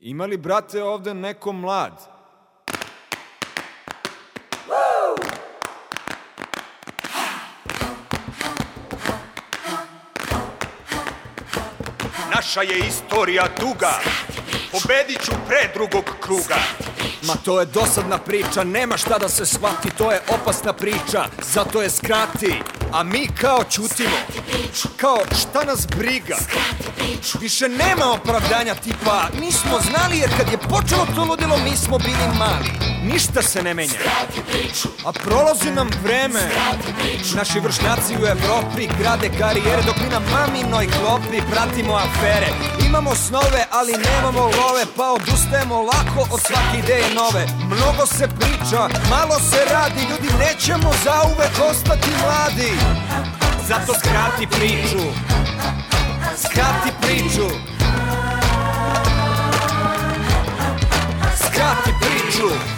Ima li, brate, ovde neko mlad? Naša je istorija duga, pobedit ću pre drugog kruga. Ma to je dosadna priča, nema šta da se shvati, to je opasna priča, zato je skrati. A mi kao čutimo, kao šta nas briga. Više nema opravdanja tipa, nismo znali jer kad je počelo to ludilo mi smo bili mali. Ništa se ne menja. A prolazi nam vreme, naši vršnjaci u Evropi grade karijere dok mi na maminoj klopi pratimo afere. Imamo snove, ali nemamo love, pa odustajemo lako od svake ideje nove. Mnogo se priča, malo se radi, ljudi nećemo zauvek ostati mladi. Zato skrati priču, skrati priču. Skrati priču.